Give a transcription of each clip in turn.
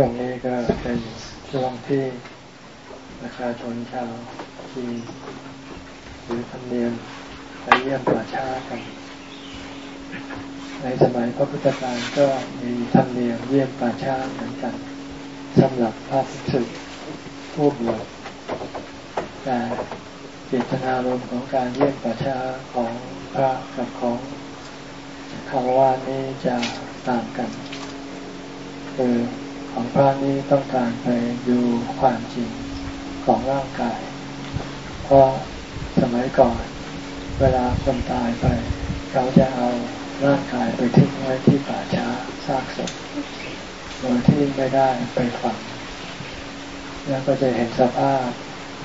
ช่วงนี้ก็เป็นช่วงที่ประชาชนชาวจีนหรือธรรมเนียมไปเยี่ยมป่าช้ากัน ในสมัยพระพุทธกาลก็มีธรรมเนียมเยี่ยมป่าช้าเหมือนกันสำหรับพระภิกษุผู้บวชแต่เจตนารมณ์ของการเยี่ยมป่าช้าของพระกับของคารวะนี้จะต่างกันคือ ของพระนี้ต้องการไปดูความจริงของร่างกาย เพราะสมัยก่อน เวลาคนตายไปเขาจะเอาร่างกายไปทิ้งไว้ที่ป่าช้าซากศพโดยที่ไม่ได้ไปฝังแล้วก็จะเห็นสภาพ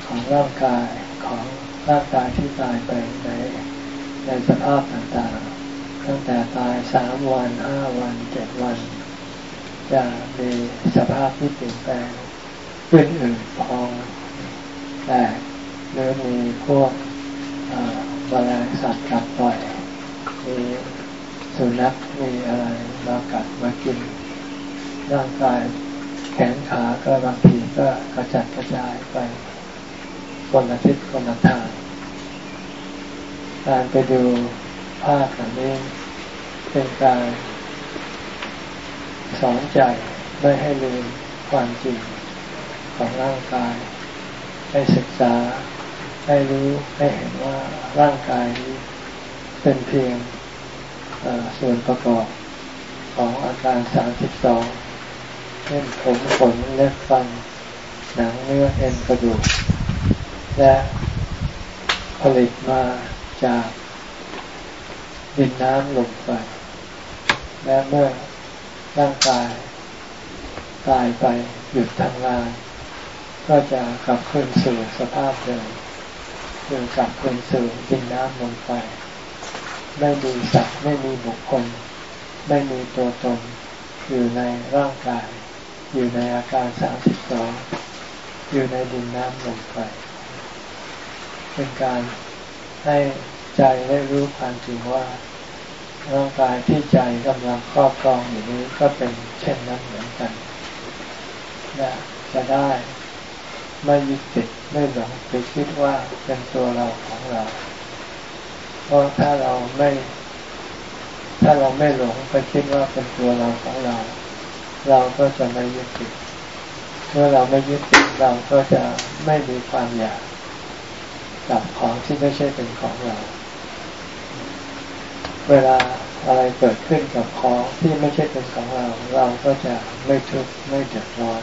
ของร่างกายของร่างกายที่ตายไปในในสภาพต่างๆ ตั้งแต่ตายสามวันห้าวันเจ็ดวัน จะมีสภาพที่เปลี่ยนแปลงขึ้นอื่นพองแต่หรือมีพวกแมลงสัตว์กัดต่อยมีสุนัขมีอะไรมากัดมากิน ร่างกายแขนขาก็บางทีก็กระจัดกระจายไปคนละทิศคนละทางการไปดูภาพแบบนี้เป็นการ สอนใจไม่ให้ลืมความจริงของร่างกาย ให้ศึกษา ให้รู้ให้เห็นว่าร่างกายนี้เป็นเพียงส่วนประกอบของอาการสามสิบสองเช่นผมขนเล็บฟันหนังเนื้อเอ็นกระดูก และผลิตมาจากดินน้ำลมไฟและเมื่อ ร่างกายตายไปหยุดทำงาน ก็จะกลับคืนสู่สภาพเดิมคือกลับคืนสู่ดินน้ำลมไฟไม่มีสัตว์ไม่มีบุคคล ไม่มีตัวตนอยู่ในร่างกาย อยู่ในอาการสามสิบสองอยู่ในดินน้ำลมไฟเป็นการให้ใจได้รู้ความจริงว่า ร่างกายที่ใจกำลังครอบครองอยู่นี้ก็เป็นเช่นนั้นเหมือนกันและจะได้ไม่ยึดติดไม่หลงไปคิดว่าเป็นตัวเราของเรา เพราะถ้าเราไม่ ถ้าเราไม่หลงไปคิดว่าเป็นตัวเราของเรา เราก็จะไม่ยึดติดเมื่อเราไม่ยึดติดเราก็จะไม่มีความอยากกับของที่ไม่ใช่เป็นของเรา เวลาอะไรเกิดขึ้นกับของที่ไม่ใช่เป็นของเรา เราก็จะไม่ทุกข์ไม่เดือดร้อน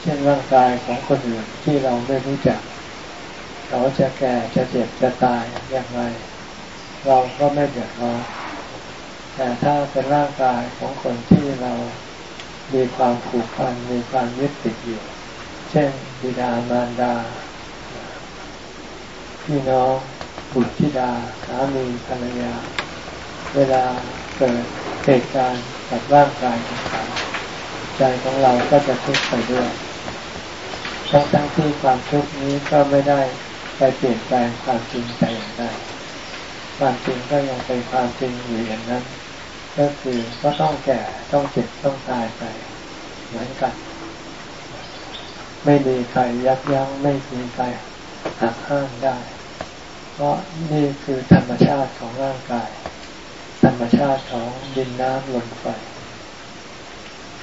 เช่นร่างกายของคนอื่นที่เราไม่รู้จัก เขาจะแก่จะเจ็บจะตายอย่างไร เราก็ไม่เดือดร้อนแต่ถ้าเป็นร่างกายของคนที่เรามีความผูกพันมีความยึดติดอยู่ เช่นบิดามารดาพี่น้อง บุตรธิดาสามีภรรยา เวลาเกิดเหตุการณ์กับร่างกายของเขาใจของเราก็จะทุกข์ไปด้วยทั้งทั้งที่ความทุกข์นี้ก็ไม่ได้ไปเปลี่ยนแปลงความจริงแต่อย่างใดความจริงก็ยังเป็นความจริงอยู่อย่างนั้น ก็คือก็ต้องแก่ต้องเจ็บต้องตายไปเหมือนกัน ไม่มีใครยับยั้งไม่มีใครหักห้ามได้ เพราะนี่คือธรรมชาติของร่างกาย ธรรมชาติของดินน้ำลมไฟ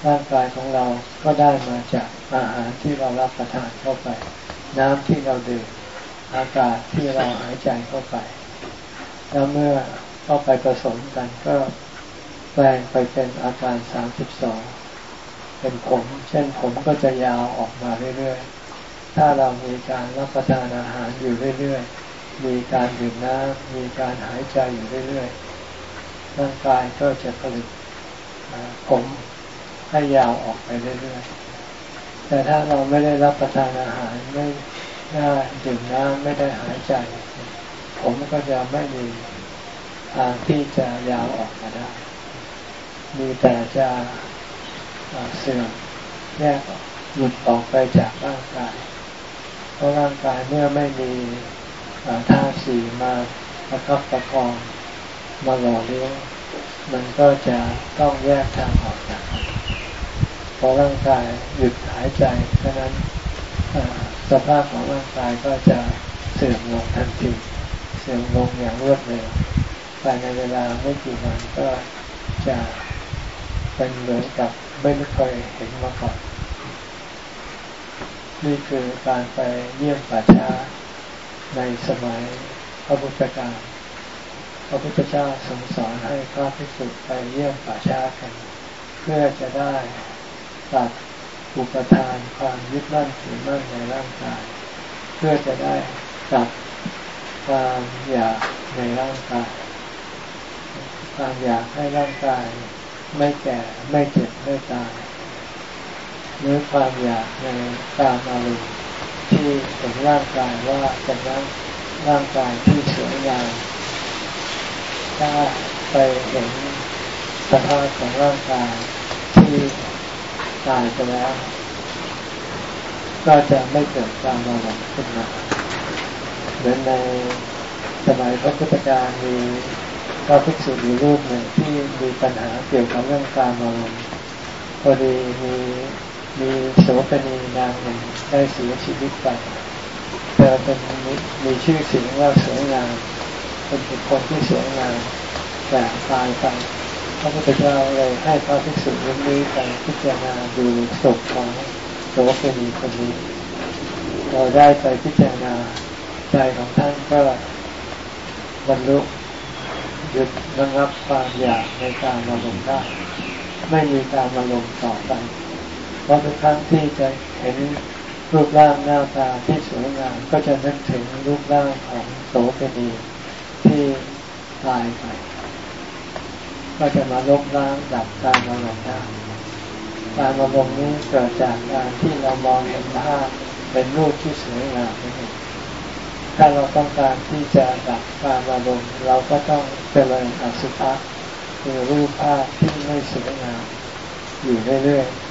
ร่างกายของเราก็ได้มาจากอาหารที่เรารับประทานเข้าไป น้ำที่เราดื่มอากาศที่เราหายใจเข้าไป แล้วเมื่อเข้าไปผสมกันก็แปลงไปเป็นอาการสามสิบสองเป็นผม เช่นผมก็จะยาวออกมาเรื่อยๆ ถ้าเรามีการรับประทานอาหารอยู่เรื่อยๆ มีการดื่มน้ำมีการหายใจอยู่เรื่อยๆร่างกายก็จะผลิตผมให้ยาวออกไปเรื่อยๆ แต่ถ้าเราไม่ได้รับประทานอาหารไม่ได้ดื่มน้ำไม่ได้หายใจ ผมก็จะไม่มีทางที่จะยาวออกมาได้ มีแต่จะเสื่อมแยกหลุดออกไปจากร่างกาย เพราะร่างกายเมื่อไม่มี ท่าสีมาประคับประคองมาหล่อเลี้ยงมันก็จะต้องแยกทางออกจากกันพอร่างกายหยุดหายใจเท่าะนั้นสภาพของร่างกายก็จะเสื่อมลงทันทีเสื่อมลงอย่างรวดเร็วภายในเวลาไม่กี่วันก็จะเป็นเหมือนกับไม่เคยเห็นมาก่อน นี่คือการไปเยี่ยมป่าช้า ในสมัยพระพุทธการพระพุทธเจ้าทรงสอนให้พระภิกษุไปเยี่ยมป่าช้ากัน เพื่อจะได้ตัดอุปทานความยึดมั่นถือมั่นในร่างกาย เพื่อจะได้ตัดความอยากในร่างกายความอยากให้ร่างกาย ไม่แก่ไม่เจ็บไม่ตายหรือความอยากในตามอารมณ์ ที่เห็นร่างกายว่าเป็นร่างร่างกายที่สวยงามถ้าไปเห็นสภาพของร่างกายที่ตายไปแล้ว ก็จะไม่เกิดการมองขึ้นมาเหมือนในสมัยพระพุทธการมีพระภิกษุอยู่รูปหนึ่งที่มีปัญหาเกี่ยวกับเรื่องการมองพอดีมี มีโสเภณีนางหนึ่งได้เสียชีวิตไปเธอเป็นมีชื่อเสียงว่าสวยงามเป็นบุคคลที่สวยงามแต่ตายไปพระพุทธเจ้าเลยให้พระภิกษุรูปนี้ไปพิจารณาดูศพของโสเภณีคนนี้เราได้ไปพิจารณาใจของท่านก็บรรลุหยุดระงับความอยากในการมาลงได้ ไม่มีการมาลงต่อไป ราะทุกครั้งที่จะเห็นรูปร่างหน้าตาที่สวยงามก็จะนึกถึงรูปร่างของโสเภณีที่ตายไป ก็จะมาลบล้างดับการมาลงได้การมาลงนี้เกิดจากการที่เรามองเห็นภาพเป็นรูปที่สวยงามนั่นเองถ้าเราต้องการที่จะดับการมาลงเราก็ต้องเจริญอสุภะคือรูปภาพที่ไม่สวยงามอยู่เรื่อยๆ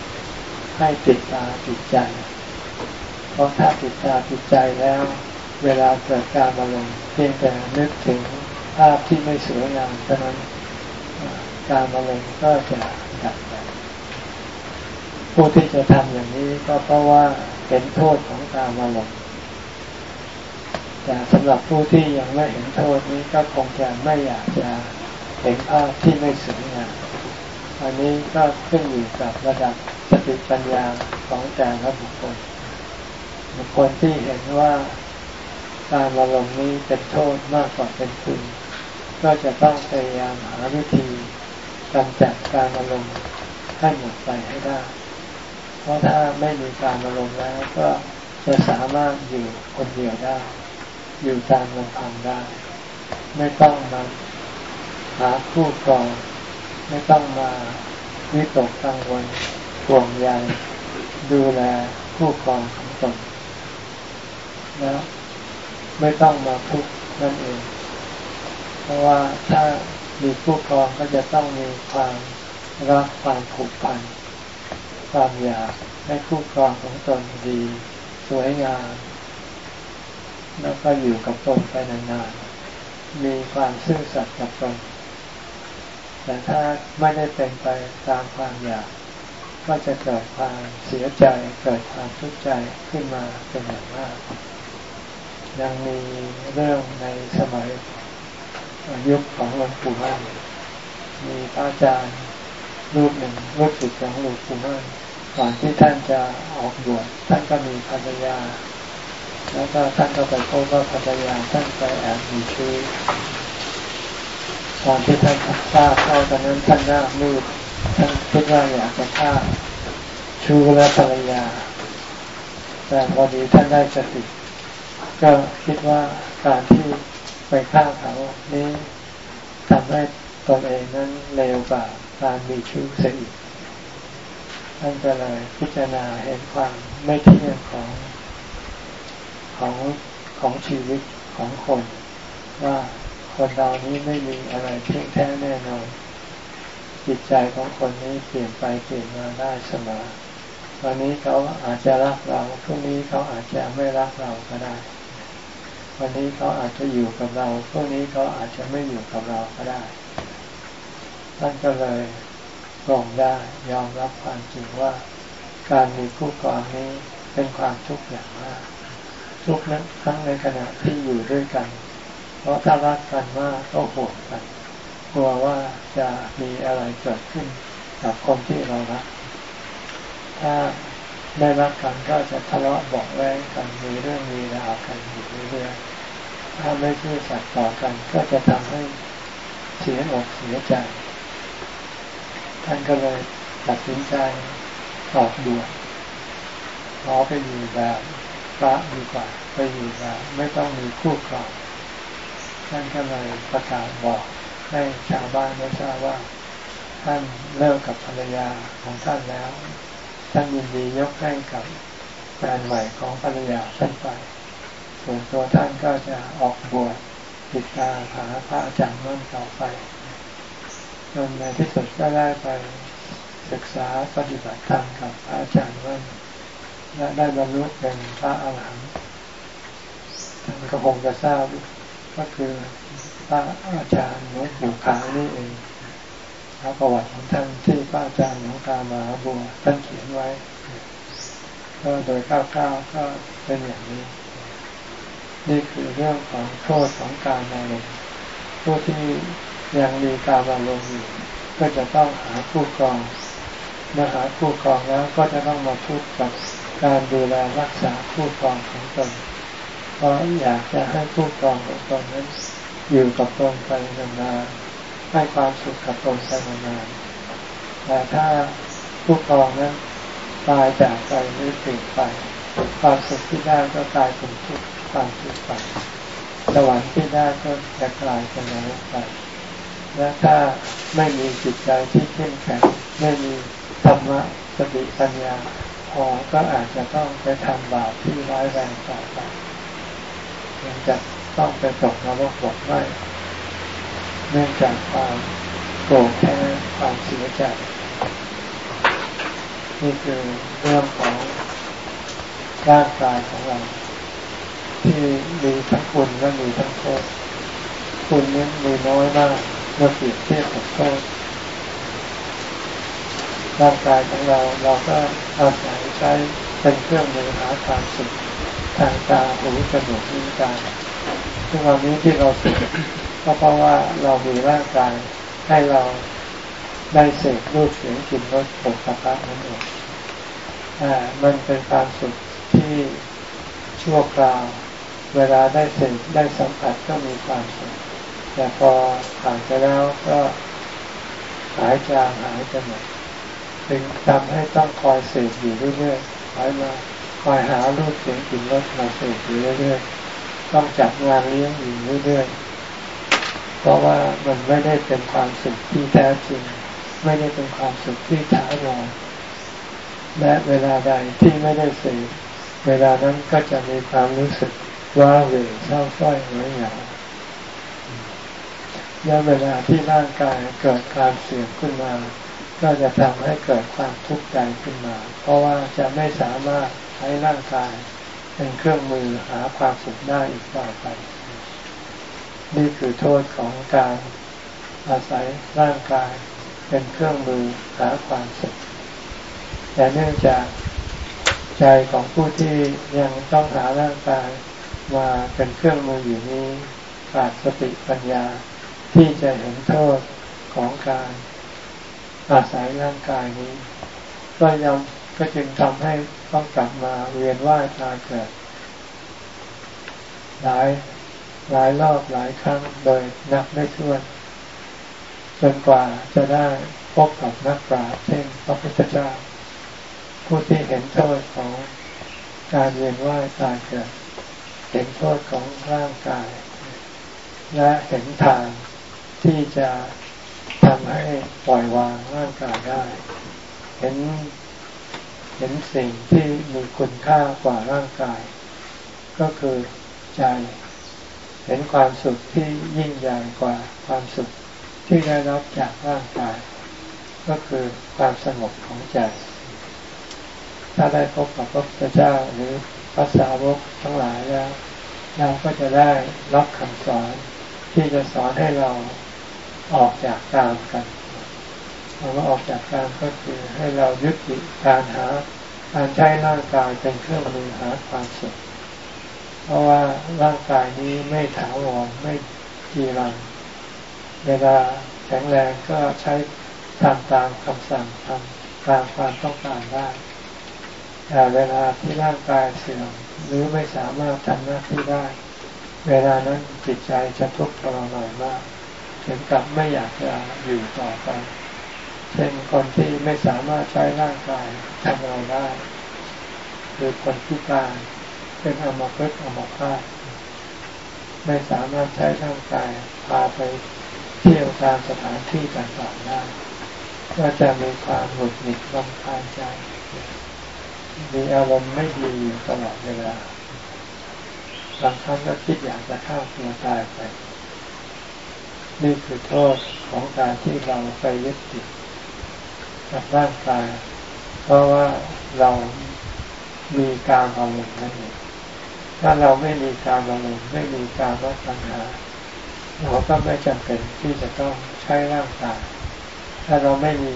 ให้ติดตาติดใจ เพราะถ้าติดตาติดใจแล้ว เวลาเกิดการมาลงเพียงแต่นึกถึงภาพที่ไม่สวยงามเท่านั้นการมาลงก็จะดับไปผู้ที่จะทำอย่างนี้ก็เพราะว่าเป็นโทษของการมาลงแต่สำหรับผู้ที่ยังไม่เห็นโทษนี้ก็คงจะไม่อยากจะเห็นภาพที่ไม่สวยงามอันนี้ก็ขึ้นอยู่กับระดับ สติปัญญาของแต่ละบุคคล บุคคลที่เห็นว่าการมาลงนี้เป็นโทษมากกว่าเป็นคุณ ก็จะต้องพยายามหาวิธีกำจัดการมาลงให้หมดไปให้ได้ เพราะถ้าไม่มีการมาลงแล้วก็จะสามารถอยู่คนเดียวได้ อยู่ตามลำพังได้ ไม่ต้องมาหาคู่ครอง ไม่ต้องมาวิตกกังวล ห่วงใยดูแลคู่ครองของตนแล้วไม่ต้องมาทุกข์นั่นเอง เพราะว่าถ้ามีคู่ครองก็จะต้องมีความรักความผูกพันความอยากให้คู่ครองของตนดี สวยงามแล้วก็อยู่กับตนไปนานๆ มีความซื่อสัตย์กับตน แต่ถ้าไม่ได้เป็นไปตามความอยาก ก็จะเกิดความเสียใจเกิดความทุกข์ใจขึ้นมาเป็นอย่างมาก ยังมีเรื่องในสมัยยุคของหลวงปู่มั่นมีพระอาจารย์รูปหนึ่งรูปศิษย์ของหลวงปู่มั่นก่อนที่ท่านจะออกบวชท่านก็มีภรรยา แล้วก็ท่านก็ไปพบว่าภรรยาท่านไปแอบมีชู้ตอนที่ท่านทราบเข้าตอนนั้นท่านหน้ามืด คิดว่าอยากจะฆ่าชู้และภรรยา แต่พอดีท่านได้สติ ก็คิดว่าการที่ไปฆ่าเขานี้ทำให้ตนเองนั้นเลวกว่าการมีชู้เสียอีกท่านก็เลยพิจารณาเห็นความไม่เที่ยงของของของชีวิตของคน ว่าคนเรานี้ไม่มีอะไรเที่ยงแท้แน่นอน จิตใจของคนนี้เปลี่ยนไปเปลี่ยนมาได้เสมอวันนี้เขาอาจจะรักเราพรุ่งนี้เขาอาจจะไม่รักเราก็ได้ วันนี้เขาอาจจะอยู่กับเราพรุ่งนี้เขาอาจจะไม่อยู่กับเราก็ได้ท่านก็เลยปลงได้ยอมรับความจริงว่า การมีคู่ครองนี้เป็นความทุกข์อย่างมากทุกข์นั้นทั้งในขณะที่อยู่ด้วยกัน เพราะถ้ารักกันมากก็ห่วงกัน กลัวว่าจะมีอะไรเกิดขึ้นกับคนที่เรารัก ถ้าได้รักกันก็จะทะเลาะบอกแว้งกันมีเรื่องมีราวกันอยู่เรื่อยๆถ้าไม่ซื่อสัตย์ต่อกันก็จะทำให้เสียอกเสียใจ ท่านก็เลยตัดสินใจออกบวชขอไปอยู่แบบพระดีกว่าไปอยู่แบบไม่ต้องมีคู่ครองท่านก็เลยประกาศบอก ให้ชาวบ้านได้ทราบว่า ท่านเลิกกับภรรยาของท่านแล้ว ท่านยินดียกให้กับแฟนใหม่ของภรรยาท่านไป ส่วนตัวท่านก็จะออกบวชติดตาหาพระอาจารย์นั่นต่อไปจนในที่สุดก็ได้ไปศึกษาปฏิบัติธรรมกับพระอาจารย์นั่นและได้บรรลุเป็นพระอาหารหันต์ท่านก็คงจะทราบก็คือ พระอาจารย์หลวงปู่ขาวนี่เองพระประวัติของท่านที่พระอาจารย์หลวงตามาบัวท่านเขียนไว้ก็โดยคร่าวๆก็เป็นอย่างนี้ นี่คือเรื่องของโทษของการมาลงผู้ที่ยังมีการมาลงอยู่ก็จะต้องหาผู้กองเมื่อหาคู่ครองแล้วก็จะต้องมาพูดกับการดูแลรักษาคู่ครองของตนเพราะอยากจะให้คู่ครองของตนนั้น อยู่กับตนไปนานๆให้ความสุขกับตนไปนานๆแต่ถ้าคู่ครองนั้นตายจากไปหรือเปลี่ยนไป ความสุขที่ได้ก็กลายเป็นทุกข์ความทุกข์ไปสวรรค์ที่ได้ก็จะกลายเป็นนรกไปและถ้าไม่มีจิตใจที่เข้มแข็งไม่มีธรรมะสติปัญญาพอก็อาจจะต้องไปทำบาปที่ร้ายแรงต่อไปยังจะ ต้องไปตกนรกบกไหมเนื่องจากความโกรธแค้นความเสียใจนี่คือเรื่องของร่างกายของเรา ที่มีทั้งคุณและมีทั้งโทษคุณนี้มีน้อยมากเมื่อเปรียบเทียบกับโทษร่างกายของเราเราก็อาศัยใช้เป็นเครื่องมือหาความสุขทางตาหูจมูกลิ้นกาย ทุกวันนี้ที่เราสุขก็เพราะว่าเรามีร่างกายให้เราได้เสกรูปเสียงกลิ่นรสผลสัมผัสนั่นเองอ่ามันเป็นความสุขที่ชั่วคราว เวลาได้เสกได้สัมผัสก็มีความสุขแต่พอผ่านไปแล้วก็หายจางหายไปหมดจึงทำให้ต้องคอยเสพอยู่เรื่อยๆคอยมาคอยหารูปเสียงกลิ่นรสมาเสพอยู่เรื่อยๆ ต้องจัดงานเลี้ยงอยู่เรื่อยๆ เพราะว่ามันไม่ได้เป็นความสุขที่แท้จริง ไม่ได้เป็นความสุขที่ถาวรและเวลาใดที่ไม่ได้เสพเวลานั้นก็จะมีความรู้สึกว่าเหวเศร้าส้อยเหงาเหงาและเวลาที่ร่างกายเกิดการเสื่อมขึ้นมา ก็จะทำให้เกิดความทุกข์ใจขึ้นมา เพราะว่าจะไม่สามารถใช้ร่างกาย เป็นเครื่องมือหาความสุขได้อีกต่อไป นี่คือโทษของการอาศัยร่างกายเป็นเครื่องมือหาความสุขแต่เนื่องจากใจของผู้ที่ยังต้องหาร่างกายมาเป็นเครื่องมืออยู่นี้ขาดสติปัญญาที่จะเห็นโทษของการอาศัยร่างกายนี้ ก็ยัง ก็จึงทำให้ต้องกลับมาเวียนว่ายตายเกิด หลายหลายรอบหลายครั้งโดยนับไม่ถ้วนจนกว่าจะได้พบกับนักปราชญ์เช่นพระพุทธเจ้า ผู้ที่เห็นโทษของการเวียนว่ายตายเกิด เห็นโทษของร่างกาย และเห็นทางที่จะทำให้ปล่อยวางร่างกายได้ เห็น เห็นสิ่งที่มีคุณค่ากว่าร่างกาย ก็คือใจ เห็นความสุขที่ยิ่งใหญ่กว่าความสุขที่ได้รับจากร่างกาย ก็คือความสงบของใจ ถ้าได้พบกับพระพุทธเจ้าหรือพระสาวกทั้งหลายแล้วเราก็จะได้รับคำสอนที่จะสอนให้เราออกจากกามกัน คำว่าออกจากกามก็คือให้เรายุติการหาการใช้ร่างกายเป็นเครื่องมือหาความสุข เพราะว่าร่างกายนี้ไม่ถาวรไม่จีรัง เวลาแข็งแรงก็ใช้ทำตามคำสั่งทำตามความต้องการได้ แต่เวลาที่ร่างกายเสื่อมหรือไม่สามารถทำหน้าที่ได้ เวลานั้นจิตใจจะทุกข์ทรมานมากถึงกับไม่อยากจะอยู่ต่อไป เช่นคนที่ไม่สามารถใช้ร่างกายทำอะไรได้หรือคนพิการเป็นอมตะอมภาพไม่สามารถใช้ร่างกายพาไปเที่ยวตามสถานที่ต่างๆได้ก็จะมีความหงุดหงิดรำคาญใจ มีอารมณ์ไม่ดีอยู่ตลอดเวลาบางครั้งก็คิดอยากจะฆ่าตัวตายไป นี่คือโทษของการที่เราไปยึดติด กับร่างกาย เพราะว่าเรามีการอารมณ์นั่นเองถ้าเราไม่มีการอารมณ์ไม่มีการรักปัญหาเราก็ไม่จำเป็นที่จะต้องใช้ร่างกาย ถ้าเราไม่มี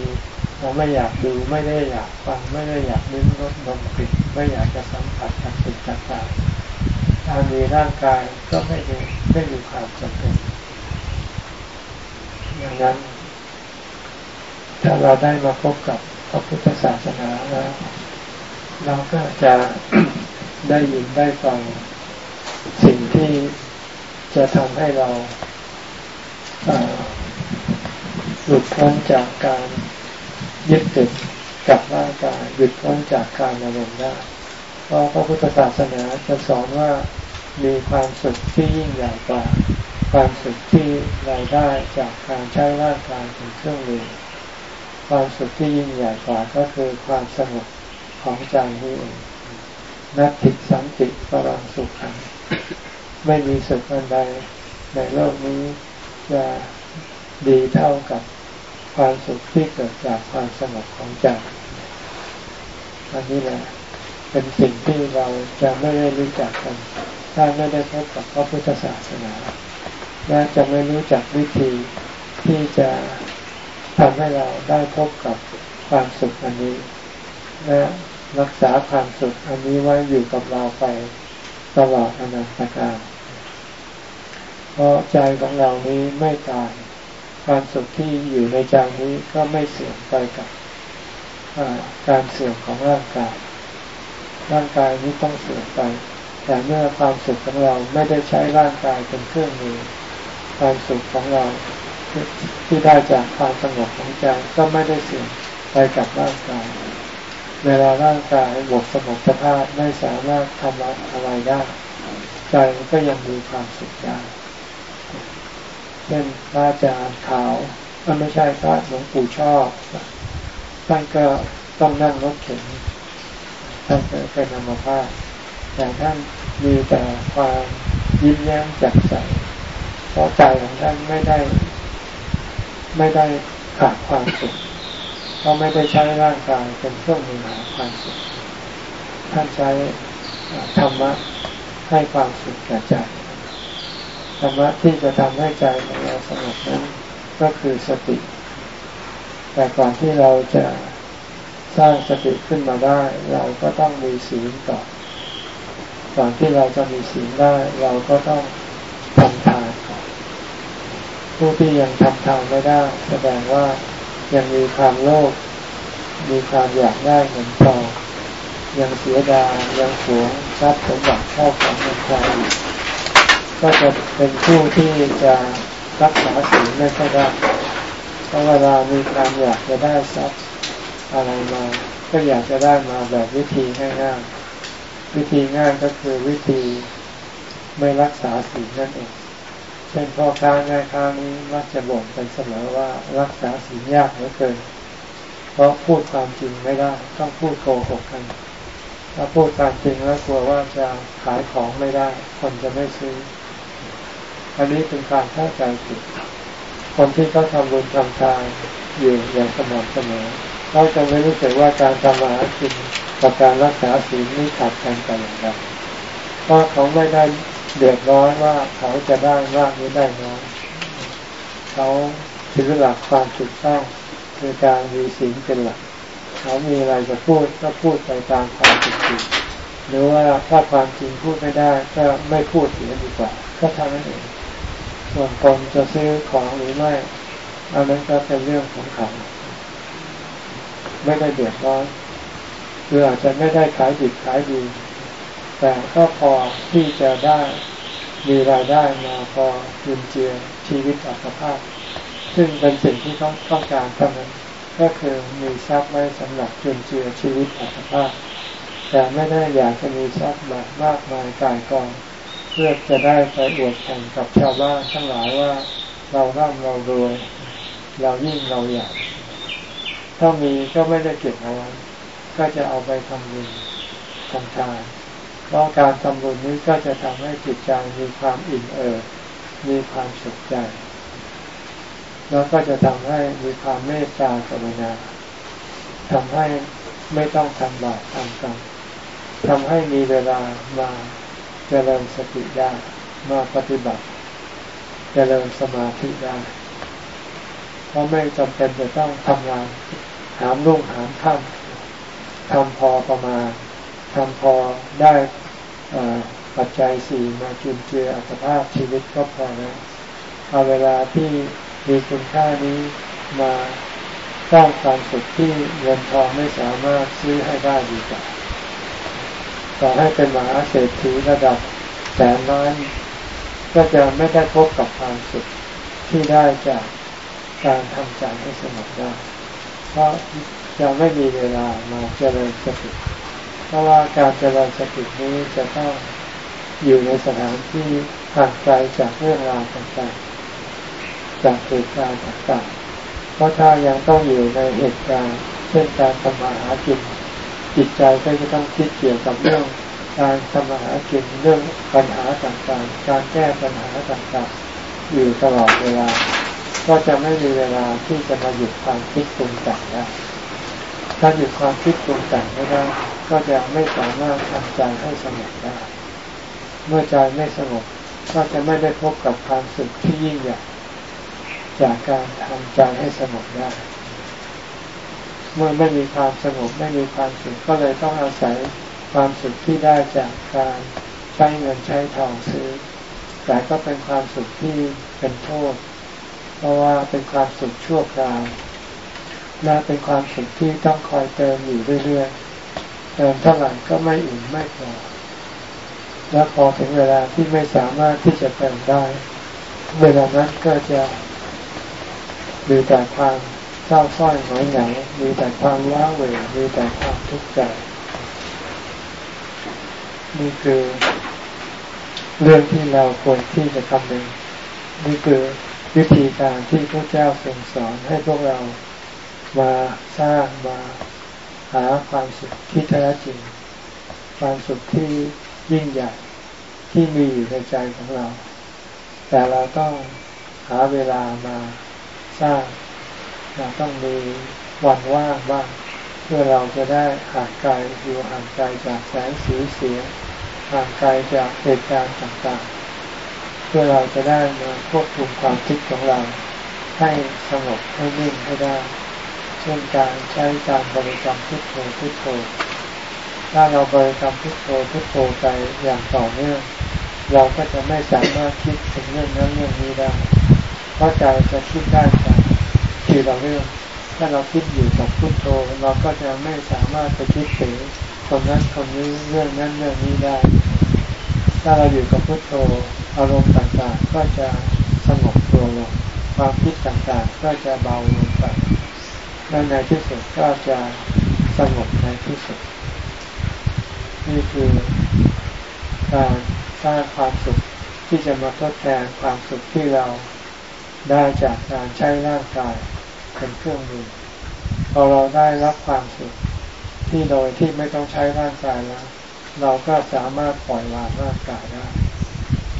เราไม่อยากดูไม่ได้อยากฟังไม่ได้อยากลิ้มรสดมกลิ่นไม่อยากจะสัมผัสกับสิ่งต่างๆการมีร่างกายก็ไม่มีไม่มีความจำเป็นอย่างนั้น ถ้าเราได้มาพบกับพระพุทธศาสนาแล้ว เราก็จะได้ยินได้ฟังสิ่งที่จะทำให้เราหลุดพ้นจากการยึดติดกับร่างกายหลุดพ้นจากการอารมณ์ได้ เพราะพระพุทธศาสนาจะสอนว่ามีความสุขที่ยิ่งใหญ่กว่า ความสุขที่เราได้จากการใช้ร่างกายเป็นเครื่องมือ ความสุขที่ยิ่งใหญ่กว่าก็คือความสงบของใจนี่เองนัตติสันติปรังสุขขังไม่มีสุขอันใดในโลกนี้จะดีเท่ากับความสุขที่เกิดจากความสงบของใจอันนี้แหละเป็นสิ่งที่เราจะไม่ได้รู้จักกันถ้าไม่ได้พบกับพระพุทธศาสนาและจะไม่รู้จักวิธีที่จะ ทำให้เราได้พบกับความสุขอันนี้ และรักษาความสุขอันนี้ไว้อยู่กับเราไปตลอดอนันตกาลเพราะใจของเรานี้ไม่ตาย ความสุขที่อยู่ในใจนี้ก็ไม่เสื่อมไปกับการเสื่อมของร่างกาย ร่างกายนี้ต้องเสื่อมไป แต่เมื่อความสุขของเราไม่ได้ใช้ร่างกายเป็นเครื่องมือ ความสุขของเรา ที่ได้จากความสงบของใจก็ไม่ได้เสื่อมไปกับร่างกาย เวลาร่างกายหมดสมรรถภาพไม่สามารถทำอะไรได้ ใจก็ยังมีความสุขได้เช่นพระอาจารย์ขาวก็ไม่ใช่พระหลวงปู่ชอบท่านก็ต้องนั่งรถเข็นท่านเป็นธรรมภาพแต่ท่านมีแต่ความยิ้มแย้มแจ่มใสเพราะใจของท่านไม่ได้ ไม่ได้ขาดความสุขเพราะไม่ได้ใช้ร่างกายเป็นเครื่องมือหาความสุขท่านใช้ธรรมะให้ความสุขแก่ใจธรรมะที่จะทำให้ใจของเราสงบนั้นก็คือสติ แต่ก่อนที่เราจะสร้างสติขึ้นมาได้ เราก็ต้องมีศีลก่อนก่อนที่เราจะมีศีลได้ เราก็ต้องทำทาน ผู้ที่ยังทำทางไม่ได้ แสดงว่ายังมีความโลภมีความอยากได้เงินทองยังเสียดายยังหวงทรัพย์สมบัติเข้าของเงินทองก็จะเป็นผู้ที่จะรักษาศีลไม่ค่อยได้เพราะเวลามีความอยากจะได้ทรัพย์อะไรมาก็อยากจะได้มาแบบวิธีง่ายๆวิธีง่ายก็คือวิธีไม่รักษาศีลนั่นเอง เช่นพ่อค้าแม่ค้านี้มักจะบ่นเป็นเสมอว่ารักษาศีลยากเหลือเกิน เพราะพูดความจริงไม่ได้ต้องพูดโกหกกันถ้าพูดความจริงแล้วกลัวว่าจะขายของไม่ได้ คนจะไม่ซื้อ อันนี้เป็นการเข้าใจผิด คนที่เขาทำบุญทำทานอยู่อย่างสม่ำเสมอเขาจะไม่รู้สึกว่าการทำมาหากินกับการรักษาศีลนี้ขัดกันกันอย่างไรเพราะเขาไม่ได้ เดือดร้อนว่าเขาจะได้มากหรือได้น้อยเขาถือหลักความถูกต้องคือการมีศีลเป็นหลัก เขามีอะไรจะพูดก็พูดไปตามความจริงหรือว่าถ้าความจริงพูดไม่ได้ก็ไม่พูดเสียดีกว่า ก็ทำนั่นเองส่วนคนจะซื้อของหรือไม่อันนั้นก็เป็นเรื่องของเขาไม่ได้เดือดร้อนคืออาจจะไม่ได้ขายดิบขายดี แต่ก็พอที่จะได้มีรายได้มาพอยืนเจือชีวิตอัตภาพ ซึ่งเป็นสิ่งที่ต้องต้องการเท่านั้นก็คือมีทรัพย์ไว้สำหรับยืนเจือชีวิตอัตภาพ แต่ไม่ได้อยากจะมีทรัพย์แบบมากมายกายกอง เพื่อจะได้ไปอวดแข่งกับชาวบ้านทั้งหลายว่าเราร่ำเรารวยเรายิ่งเราอยากถ้ามีก็ไม่ได้เก็บเอาไว้ก็จะเอาไปทำบุญทำทาน เพราะการทำบุญนี้ก็จะทำให้จิตใจมีความอิ่มเอิบมีความสุขใจ แล้วก็จะทำให้มีความเมตตากรุณาทำให้ไม่ต้องทำบาปทำกรรมทำให้มีเวลามาเจริญสติได้มาปฏิบัติเจริญสมาธิได้ เพราะไม่จำเป็นจะต้องทำงานหามรุ่งหามค่ำทำพอประมาณทำพอได้ ปัจจัยสี่มาจุนเจืออัตภาพชีวิตก็พอแล้วเอาเวลาที่มีคุณค่านี้มาสร้างความสุขที่เงินทองไม่สามารถซื้อให้ได้ดีกว่าต่อให้เป็นมหาเศรษฐีระดับแสนล้านก็จะไม่ได้พบกับความสุขที่ได้จากการทำใจให้สงบได้ เพราะจะไม่มีเวลามาเจริญสติ ราะว่าการเจริญสตินี้จะต้องอยู่ในสถานที่ห่างไกลจากเรื่องราวต่างๆจากเหตุการณ์ต่างๆ เพราะถ้ายังต้องอยู่ในเหตุการณ์เช่นการทำมาหากินจิตใจก็จะต้องคิดเกี่ยวกับเรื่องการทำมาหากินเรื่องปัญหาต่างๆ การแก้ปัญหาต่างๆ อยู่ตลอดเวลา ก็จะไม่มีเวลาที่จะมาหยุดความคิดปรุงแต่งได้ ถ้าหยุดความคิดปรุงแต่งไม่ได้ ก็จะไม่สามารถทำใจให้สงบได้ เมื่อใจไม่สงบก็จะไม่ได้พบกับความสุขที่ยิ่งใหญ่จากการทำใจให้สงบได้ เมื่อไม่มีความสงบไม่มีความสุขก็เลยต้องอาศัยความสุขที่ได้จากการใช้เงินใช้ทองซื้อ แต่ก็เป็นความสุขที่เป็นโทษ เพราะว่าเป็นความสุขชั่วคราว และเป็นความสุขที่ต้องคอยเติมอยู่เรื่อยๆเติมเท่าไหร่ก็ไม่อิ่มไม่พอและพอถึงเวลาที่ไม่สามารถที่จะเติมได้ เวลานั้นก็จะมีแต่ความเศร้าส้อยหงอยหงามีแต่ความว้าเหวมีแต่ความทุกข์ใจ นี่คือเรื่องที่เราควรที่จะคำนึงนี่คือวิธีการที่พระเจ้าทรงสอนให้พวกเรา มาสร้างมาหาความสุขที่แท้จริง ความสุขที่ยิ่งใหญ่ที่มีอยู่ในใจของเรา แต่เราต้องหาเวลามาสร้าง เราต้องมีวันว่างบ้างเพื่อเราจะได้ห่างไกลอยู่ห่างไกลจากแสงสีเสียงห่างไกลจากเหตุการณ์ต่างๆ เพื่อเราจะได้มาควบคุมความคิดของเรา ให้สงบให้นิ่งให้ได้ เช่นการใช้การบริกรรมพุทโธพุทโธ ถ้าเราบริกรรมพุทโธพุทโธไปอย่างต่อเนื่อง เราก็จะไม่สามารถคิดถึงเรื่องนั้นเรื่องนี้ได้ เพราะใจจะคิดได้แต่ทีละเรื่อง ถ้าเราคิดอยู่กับพุทโธ เราก็จะไม่สามารถไปคิดถึงคนนั้นคนนี้เรื่องนั้นเรื่องนี้ได้ ถ้าเราอยู่กับพุทโธอารมณ์ต่างๆ ก็จะสงบตัวลงความคิดต่างๆ ก็จะเบาลงไป และในที่สุดก็จะสงบในที่สุด นี่คือการสร้างความสุขที่จะมาทดแทนความสุขที่เราได้จากการใช้ร่างกายเป็นเครื่องมือพอเราได้รับความสุขที่โดยที่ไม่ต้องใช้ร่างกายแล้ว เราก็สามารถปล่อยวางร่างกายได้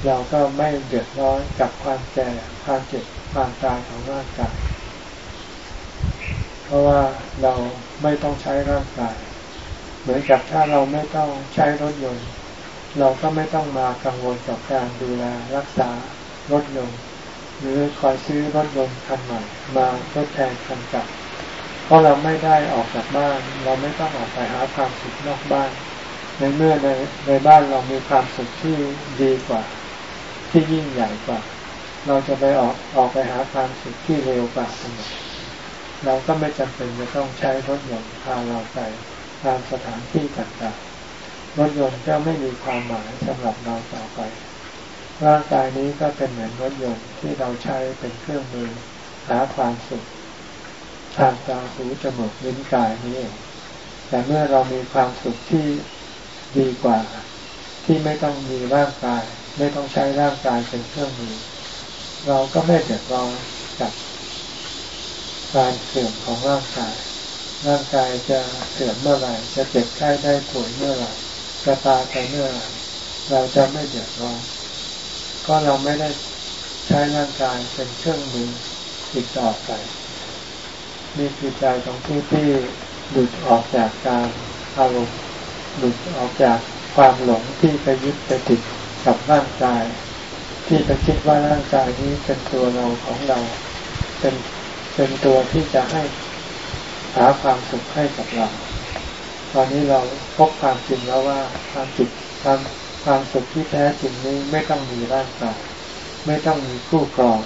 เราก็ไม่เดือดร้อนกับความแก่ความเจ็บความตายของร่างกาย ราะว่าเราไม่ต้องใช้ร่างกาย เหมือนกับถ้าเราไม่ต้องใช้รถยนต์ เราก็ไม่ต้องมากังวลกับการดูแลรักษารถยนต์หรือคอยซื้อรถยนต์คันใหม่มาทดแทนคันเก่าเพราะเราไม่ได้ออกจากบ้าน เราไม่ต้องออกไปหาความสุขนอกบ้าน ในเมื่อในในบ้านเรามีความสุขที่ดีกว่า ที่ยิ่งใหญ่กว่า เราจะไปออกออกไปหาความสุขที่เร็วกว่าทำไม เราก็ไม่จำเป็นจะต้องใช้รถยนต์พาเราไปตามสถานที่ต่างๆรถยนต์ก็ไม่มีความหมายสำหรับเราต่อไป ร่างกายนี้ก็เป็นเหมือนรถยนต์ที่เราใช้เป็นเครื่องมือหาความสุขทางตาหูจมูกลิ้นกายนี้เองแต่เมื่อเรามีความสุขที่ดีกว่า ที่ไม่ต้องมีร่างกาย ไม่ต้องใช้ร่างกายเป็นเครื่องมือ เราก็ไม่เดือดร้อนกับก การเสื่อมของร่างกาย ร่างกายจะเสื่อมเมื่อไหร่ จะเจ็บไข้ได้ป่วยเมื่อไหร่จะตายไปเมื่อไหร่เราจะไม่เดือดร้อนก็เราไม่ได้ใช้ร่างกายเป็นเครื่องมืออีกต่อไป นี่คือใจของผู้ที่หลุดออกจากการอารมณ์หลุดออกจากความหลงที่ไปยึดไปติดกับร่างกาย ที่ไปคิดว่าร่างกายนี้เป็นตัวเราของเรา เป็น เป็นตัวที่จะให้หาความสุขให้กับเรา ตอนนี้เราพบความจริงแล้วว่าความจิตความความสุขที่แท้จริงนี้ไม่ต้องมีร่างกายไม่ต้องมีคู่ครอง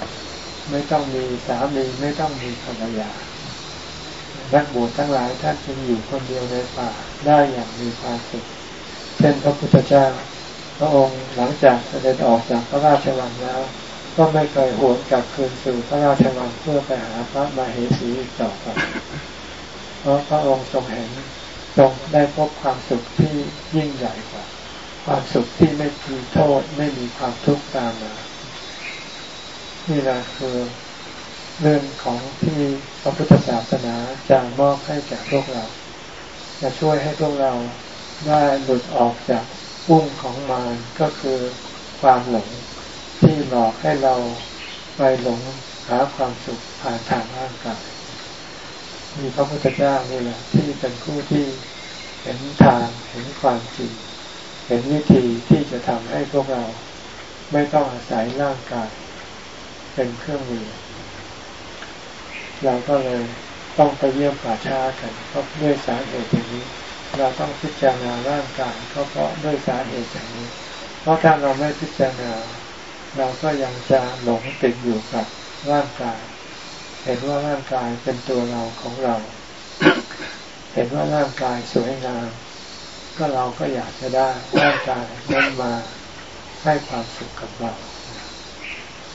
ไม่ต้องมีสามีไม่ต้องมีภรรยานักบวชทั้งหลายท่านจึงอยู่คนเดียวในป่าได้อย่างมีความสุขเช่นพระพุทธเจ้า พระองค์หลังจากเสด็จออกจากพระราชวังแล้ว ก็ไม่เคยหวนกลับคืนสู่พระราชวังเพื่อไปหาพระมาเหสีอีกต่อไป เพราะพระองค์ทรงเห็นทรงได้พบความสุขที่ยิ่งใหญ่กว่า ความสุขที่ไม่มีโทษไม่มีความทุกข์ตามมา นี่แหละคือเรื่องของที่พระพุทธศาสนาจะมอบให้แก่พวกเรา จะช่วยให้พวกเราได้หลุดออกจากอุ้งของมารก็คือความหลง ที่หลอกให้เราไปหลงหาความสุขผ่านทางร่างกาย มีพระพุทธเจ้านี่แหละที่เป็นผู้ที่เห็นทางเห็นความจริง เห็นวิธีที่จะทำให้พวกเราไม่ต้องอาศัยร่างกาย เป็นเครื่องมือ เราก็เลยต้องไปเยี่ยมป่าช้ากันเพราะด้วยสาเหตุอย่างนี้ เราต้องพิจารณาร่างกายก็เพราะด้วยสาเหตุอย่างนี้ เพราะถ้าเราไม่พิจารณา เราก็ยังจะหลงติดอยู่กับร่างกาย เห็นว่าร่างกายเป็นตัวเราของเรา เห็นว่าร่างกายสวยงาม ก็เราก็อยากจะได้ร่างกายนั้นมาให้ความสุขกับเรา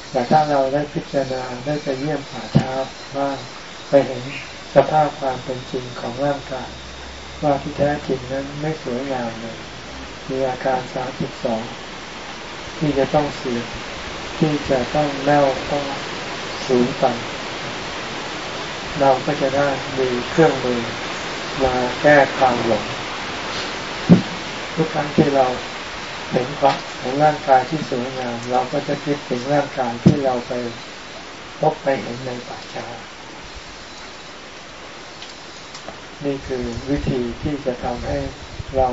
แต่ถ้าเราได้พิจารณาได้ไปเยี่ยมผ่าช้าบ้างไปเห็นสภาพความเป็นจริงของร่างกาย ว่าที่แท้จริงนั้นไม่สวยงามเลยมีอาการสามสิบสองที่จะต้องเสีย ที่จะต้องเน่าต้องสูญไปเราก็จะได้มีเครื่องมือมาแก้ความหลงทุกครั้งที่เราเห็นความเห็นร่างกายที่สวยงามเราก็จะคิดถึงร่างกายที่เราไปพบไปเห็นในป่าชานี่คือวิธีที่จะทำให้เรา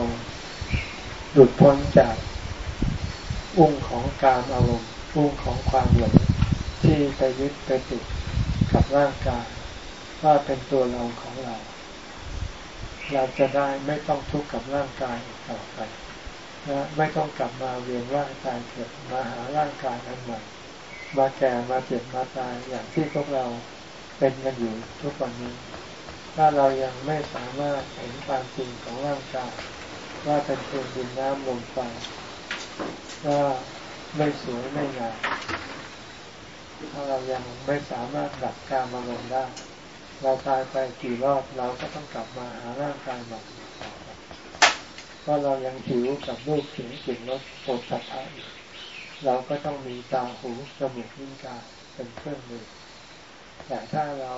หลุดพ้นจากอุ้งของการอารมณ์ อุ้งของความหลงที่ไปยึดไปติดกับร่างกายว่าเป็นตัวเราของเรา เราจะได้ไม่ต้องทุกข์กับร่างกายอีกต่อไปนะไม่ต้องกลับมาเวียนว่ายตายเกิดมาหาร่างกายอันใหม่มาแก่มาเจ็บมาตายอย่างที่พวกเราเป็นกันอยู่ทุกวันนี้ ถ้าเรายังไม่สามารถเห็นความจริงของร่างกายว่าเป็นเพียงดินน้ำลมไฟว่า ไม่สวยไม่งามถ้าเรายังไม่สามารถดับการมาลงได้ เราตายไปกี่รอบเราก็ต้องกลับมาหาร่างกายใหม่ราะเรายังหิวกับรูปเสียงกลิ่นรสโผฏฐัพพะเราก็ต้องมีตาหูจมูกลิ้นกายเป็นเครื่องมือแต่ถ้าเรา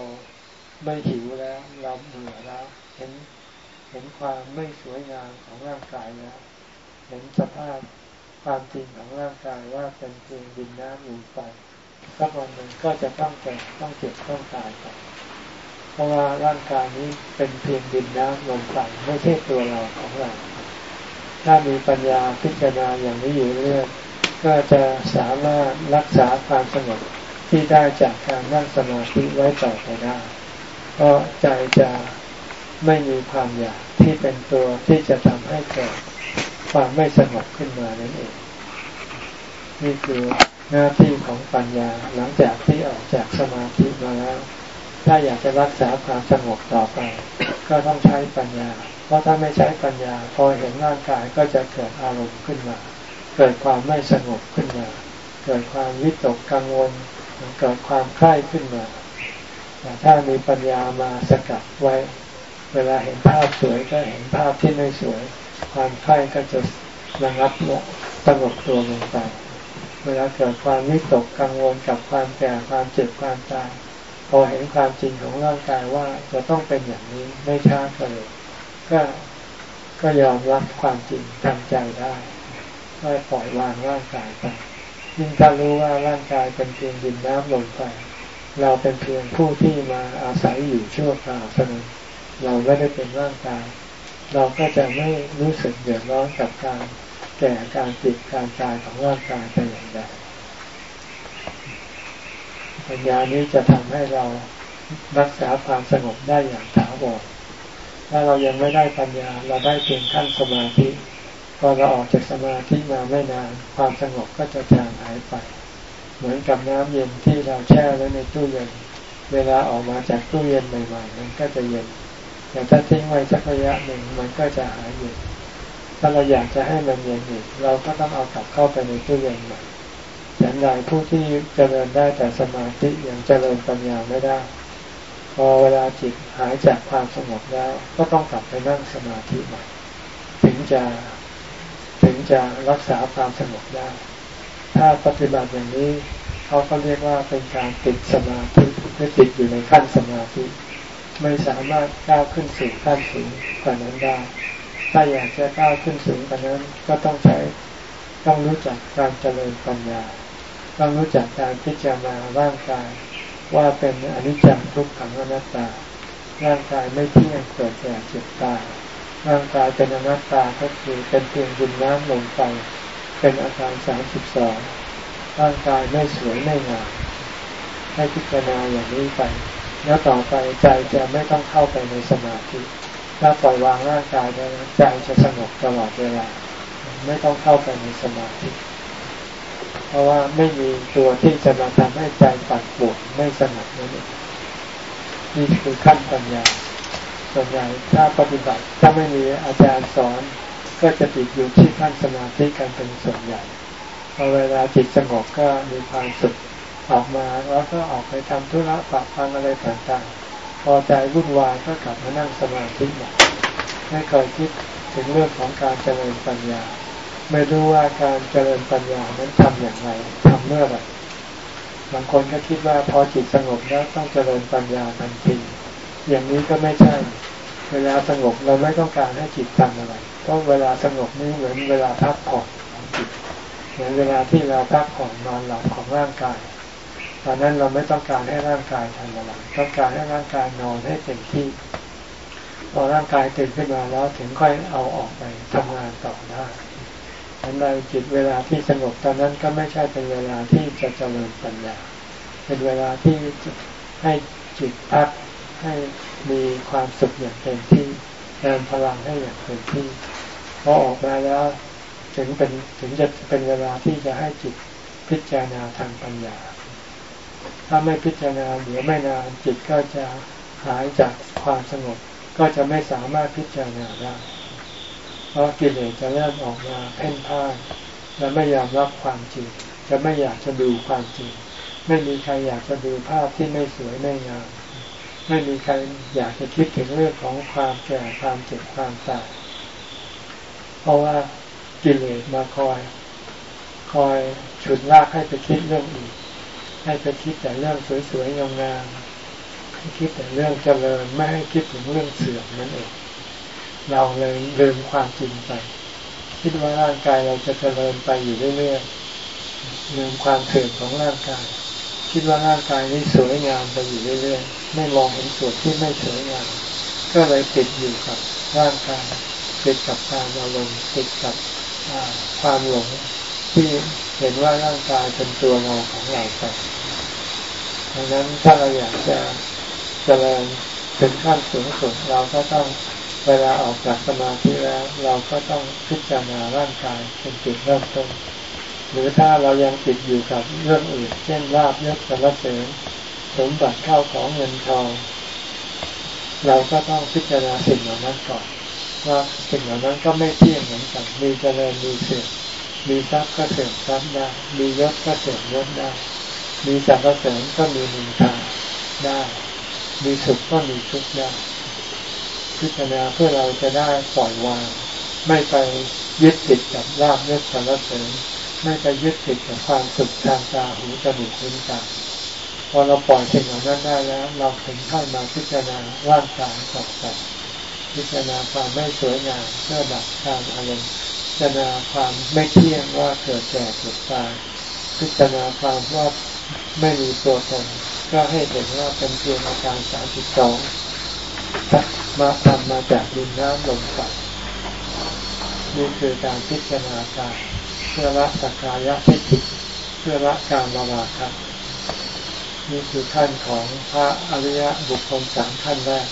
ไม่หิวแล้ว เราเหนื่อยแล้วเห็นเห็นความไม่สวยงามของร่างกายแล้ว เห็นสภาพ ความจริงของร่างกายว่าเป็นเพียงดินน้ำลมไฟสักวันหนึ่งก็จะต้องแก่ต้องเจ็บต้องตายไปเพราะว่าร่างกายนี้เป็นเพียงดินน้ำลมไฟไม่ใช่ตัวเราของเรา ถ้ามีปัญญาพิจารณาอย่างนี้อยู่เรื่อยก็จะสามารถรักษาความสงบที่ได้จากการนั่งสมาธิไว้ต่อไปได้ เพราะใจจะไม่มีความอยากที่เป็นตัวที่จะทำให้เกิด ความไม่สงบขึ้นมานั่นเอง นี่คือหน้าที่ของปัญญาหลังจากที่ออกจากสมาธิมาแล้ว ถ้าอยากจะรักษาความสงบต่อไป ก็ต้องใช้ปัญญา เพราะถ้าไม่ใช้ปัญญา พอเห็นร่างกายก็จะเกิดอารมณ์ขึ้นมา เกิดความไม่สงบขึ้นมา เกิดความวิตกกังวล เกิดความคล่ายขึ้นมาแต่ถ้ามีปัญญามาสกัดไว้ เวลาเห็นภาพสวยก็เห็นภาพที่ไม่สวย ความคล่ายก็จะระงับสงบตัวลงไป เวลาเกิดความวิตกกังวลกับความแก่ความเจ็บความตายพอเห็นความจริงของร่างกายว่าจะต้องเป็นอย่างนี้ไม่ช้าก็เลยก็ก็ยอมรับความจริงทำใจได้ไม่ปล่อยวางร่างกายไปยิ่งถ้ารู้ว่าร่างกายเป็นเพียงดินน้ำลมไฟเราเป็นเพียงผู้ที่มาอาศัยอยู่ชั่วคราวเท่านั้นเราไม่ได้เป็นร่างกาย เราก็จะไม่รู้สึกเดือดร้อนกับการแก่การติดการตายของร่างกายเป็นอย่างใดปัญญานี้จะทำให้เรารักษาความสงบได้อย่างถาวรถ้าเรายังไม่ได้ปัญญาเราได้เพียงขั้นสมาธิพอเราออกจากสมาธิมาไม่นานความสงบก็จะจางหายไป เหมือนกับน้ำเย็นที่เราแช่ไว้ในตู้เย็น เวลาออกมาจากตู้เย็นใหม่ๆมันก็จะเย็น แต่ถ้าทิ้งไว้สักระยะหนึ่งมันก็จะหายเย็นถ้าเราอยากจะให้มันเย็นอีกเราก็ต้องเอากลับเข้าไปในตู้เย็นใหม่ฉันใดผู้ที่เจริญได้แต่สมาธิยังเจริญปัญญาไม่ได้ พอเวลาจิตหายจากความสงบแล้ว ก็ต้องกลับไปนั่งสมาธิใหม่ถึงจะถึงจะรักษาความสงบได้ ถ้าปฏิบัติอย่างนี้เขาก็เรียกว่าเป็นการติดสมาธิหรือติดอยู่ในขั้นสมาธิ ไม่สามารถก้าวขึ้นสู่ขั้นสูงกว่านั้นได้ ถ้าอยากจะก้าวขึ้นสูงกว่านั้นก็ต้องใช้ต้องรู้จักการเจริญปัญญา ต้องรู้จักการพิจารณาร่างกาย ว่าเป็นอนิจจังทุกขังอนัตตา ร่างกายไม่เที่ยงเกิดแก่เจ็บตายร่างกายเป็นอนัตตาก็คือเป็นเพียงดินน้ำลมไฟเป็นอาการสามสิบสองร่างกายไม่สวยไม่งามให้พิจารณาอย่างนี้ไป แล้วต่อไปใจจะไม่ต้องเข้าไปในสมาธิ ถ้าปล่อยวางร่างกายได้ใจจะสงบตลอดเวลา ไม่ต้องเข้าไปในสมาธิ เพราะว่าไม่มีตัวที่จะมาทำให้ใจปั่นป่วนไม่สงบนั่นเองนี่คือขั้นปัญญาส่วนใหญ่ถ้าปฏิบัติถ้าไม่มีอาจารย์สอนก็จะติดอยู่ที่ขั้นสมาธิกันเป็นส่วนใหญ่พอเวลาจิตสงบก็มีความสุข ออกมาแล้วก็ออกไปทำธุระปะพังอะไรต่างๆ พอใจวุ่นวายก็กลับมานั่งสมาธิใหม่ไม่เคยคิดถึงเรื่องของการเจริญปัญญา ไม่รู้ว่าการเจริญปัญญานั้นทำอย่างไรทำเมื่อไหร่บางคนก็คิดว่าพอจิตสงบแล้วต้องเจริญปัญญาทันทีอย่างนี้ก็ไม่ใช่ เวลาสงบเราไม่ต้องการให้จิตทำอะไรเพราะเวลาสงบนี่เหมือนเวลาพักผ่อนของจิตเหมือนเวลาที่เราพักผ่อนนอนหลับของร่างกาย ตอนนั้นเราไม่ต้องการให้ร่างกายทำอะไรต้องการให้ร่างกายนอนให้เต็มที่ พอร่างกายตื่นขึ้นมาแล้วถึงค่อยเอาออกไปทำงานต่อได้อันใดจิตเวลาที่สงบตอนนั้นก็ไม่ใช่เป็นเวลาที่จะเจริญปัญญา เป็นเวลาที่ให้จิตพักให้มีความสุขอย่างเต็มที่งานพลังให้อย่างเต็มที่พอออกมาแล้วถึงเป็นถึงจะเป็นเวลาที่จะให้จิตพิจารณาทางปัญญา ถ้าไม่พิจารณาเดี๋ยวไม่นานจิตก็จะหายจากความสงบ ก็จะไม่สามารถพิจารณาได้เพราะกิเลสจะเริ่มออกมาเพ่นพ่านและไม่ยอมรับความจริง จะไม่อยากจะดูความจริง ไม่มีใครอยากจะดูภาพที่ไม่สวยไม่งาม ไม่มีใครอยากจะคิดถึงเรื่องของความแก่ความเจ็บความตาย เพราะว่ากิเลสมาคอย คอยฉุดลากให้ไปคิดเรื่องอื่น ให้ไปคิดแต่เรื่องสวยๆงามๆให้คิดแต่เรื่องเจริญไม่ให้คิดถึงเรื่องเสื่อมนั่นเอง เราเลยลืมความจริงไป คิดว่าร่างกายเราจะเจริญไปอยู่เรื่อยๆลืมความเสื่อมของร่างกาย คิดว่าร่างกายนี้สวยงามไปอยู่เรื่อยๆไม่มองเห็นส่วนที่ไม่สวยงาม ก็เลยติดอยู่กับร่างกายติดกับการอารมณ์ติดกับความหลง ที่เห็นว่าร่างกายเป็นตัวเราของเราไปดังนั้นถ้าเราอยากจะเจริญถึงขั้นสูงสุดเราก็ต้องเวลาออกจากสมาธิแล้ว เราก็ต้องพิจารณาร่างกายเป็นจุดเริ่มต้นหรือถ้าเรายังติดอยู่กับเรื่องอื่น เช่นลาบยศสารเสริญสมบัติเข้าของเงินทอง เราก็ต้องพิจารณาสิ่งเหล่านั้นก่อน ว่าสิ่งเหล่านั้นก็ไม่เที่ยงเหมือนกันมีเจริญมีเสื่อม มีทรัพย์ก็เสื่อมทรัพย์ได้ มียศก็เสื่อมยศได้ มีสรรเสริญก็มีนินทาได้ มีสุขก็มีทุกข์ได้ พิจารณาเพื่อเราจะได้ปล่อยวาง ไม่ไปยึดติดกับลาบยศสรรเสริญ ไม่ไปยึดติดกับความสุขทางตาหูจมูกลิ้นกายพอเราปล่อยสิ่งเหล่านั้นได้แล้ว เราถึงเข้ามาพิจารณาร่างกายต่อไปพิจารณาความไม่สวยงามเพื่อดับความอารมณ์ จารณาความไม่เที่ยงว่าเกิดแก่เกิดตาย พิจารณาความว่าไม่มีตัวตนก็ให้เห็นว่าเป็นเพียงอาการสามสิบสองมาทำมาจากดินน้ำลมไฟนี่คือการพิจารณากายเพื่อละสกายทิฏฐิเพื่อละการมาลาครับนี่คือขั้นของพระอริยบุคคลสามขั้นแรก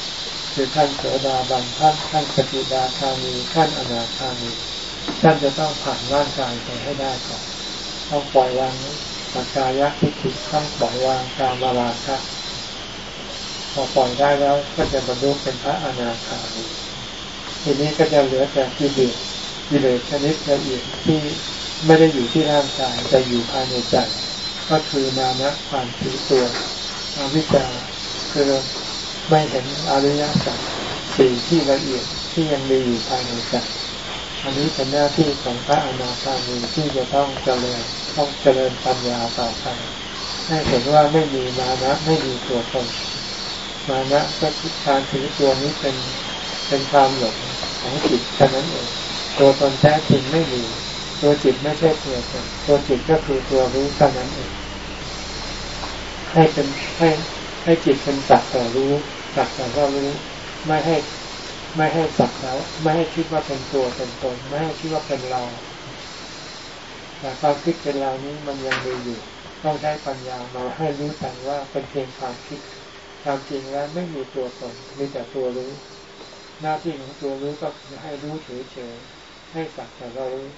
คือขั้นเสดาบันขั้นขั้นสกิดาคามีขั้นอนาคามี ท่านจะต้องผ่านร่างกายไปให้ได้ก่อนต้องปล่อยวางสักกายทิฏฐิต้องปล่อยวางการมาลาครับพอปล่อยได้แล้วก็จะบรรลุเป็นพระอนาคามีทีนี้ก็จะเหลือแต่กิเลสกิเลสชนิดละเอียดที่ไม่ได้อยู่ที่ร่างกายแต่อยู่ภายในใจ ก็คือมานะความถือตัวอวิชชาคือไม่เห็นอริยสัจสี่ที่ละเอียดที่ยังมีอยู่ภายในใจ อันนี้เป็นหน้าที่ของพระอนาคามีที่จะต้องเจริญต้องเจริญปัญญาต่อไปให้เห็นว่าไม่มีมานะไม่มีตัวตนมานะก็คือการถือตัวนี้เป็นเป็นความหลงของจิตแค่นั้นเองตัวตนแท้จริงไม่มีตัวจิตไม่ใช่ตัวตนตัวจิตก็คือตัวรู้เท่านั้นเองให้เป็นให้ให้จิตเป็นสักแต่รู้สักแต่ว่ารู้ไม่ให้ ไม่ให้สักแล้ว ไม่ให้คิดว่าเป็นตัวเป็นตน ไม่ให้คิดว่าเป็นเราแต่ความคิดเป็นเรานี้มันยังมีอยู่ ต้องใช้ปัญญามาให้รู้แต่ว่าเป็นเพียงความคิดความจริงแล้วไม่มีตัวตนมีแต่ตัวรู้ หน้าที่ของตัวรู้ก็คือให้รู้เฉยๆให้สักแต่ว่ารู้